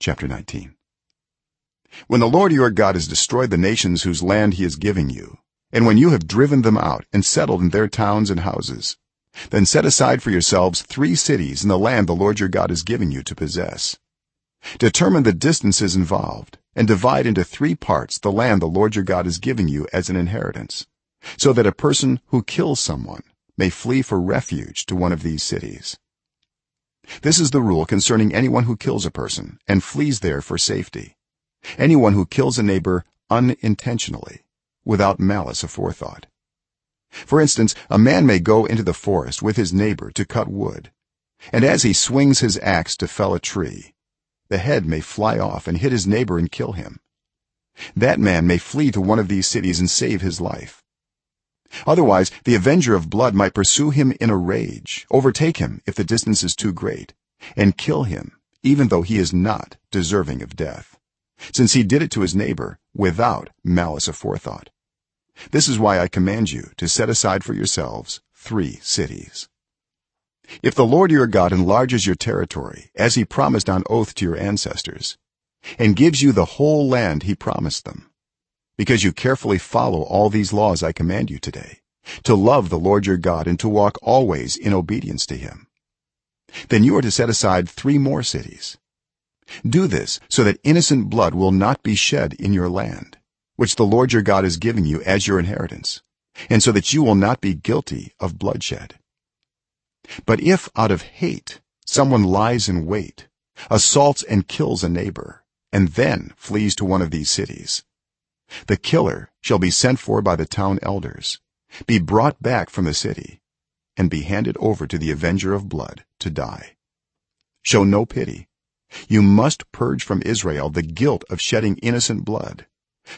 chapter 19 when the lord your god has destroyed the nations whose land he is giving you and when you have driven them out and settled in their towns and houses then set aside for yourselves 3 cities in the land the lord your god is giving you to possess. Determine the distances involved and divide into 3 parts the land the lord your god is giving you as an inheritance so that a person who kills someone may flee for refuge to one of these cities this is the rule concerning anyone who kills a person and flees there for safety. Anyone who kills a neighbor unintentionally without malice aforethought. For instance a man may go into the forest with his neighbor to cut wood and as he swings his axe to fell a tree the head may fly off and hit his neighbor and kill him. That man may flee to one of these cities and save his life otherwise the avenger of blood might pursue him in a rage overtake him if the distance is too great and kill him even though he is not deserving of death since he did it to his neighbor without malice aforethought. This is why i command you to set aside for yourselves 3 cities. If the lord your god enlarges your territory as he promised on oath to your ancestors and gives you the whole land he promised them because you carefully follow all these laws i command you today to love the lord your god and to walk always in obedience to him. Then you are to set aside 3 more cities. Do this so that innocent blood will not be shed in your land which the lord your god is giving you as your inheritance and so that you will not be guilty of bloodshed. But if out of hate someone lies in wait assaults and kills a neighbor and then flees to one of these cities the killer shall be sent for by the town elders be brought back from the city and be handed over to the avenger of blood to die. Show no pity. You must purge from israel the guilt of shedding innocent blood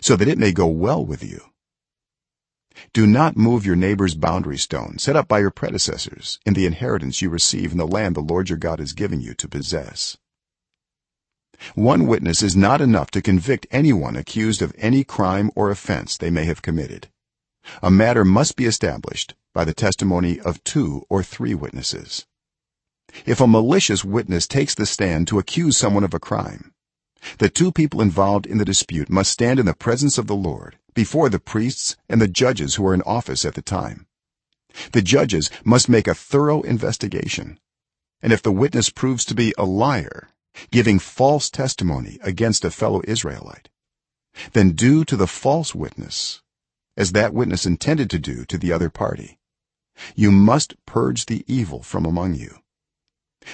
so that it may go well with you. Do not move your neighbor's boundary stone set up by your predecessors in the inheritance you receive in the land the lord your god is giving you to possess one witness is not enough to convict anyone accused of any crime or offense they may have committed. A matter must be established by the testimony of 2 or 3 witnesses. If a malicious witness takes the stand to accuse someone of a crime the two people involved in the dispute must stand in the presence of the lord before the priests and the judges who are in office at the time. The judges must make a thorough investigation and if the witness proves to be a liar giving false testimony against a fellow israelite then do to the false witness as that witness intended to do to the other party. You must purge the evil from among you.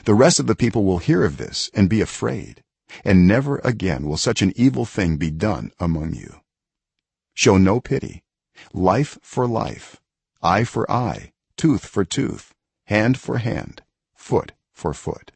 The rest of the people will hear of this and be afraid and never again will such an evil thing be done among you. Show no pity. Life for life eye for eye tooth for tooth hand for hand foot for foot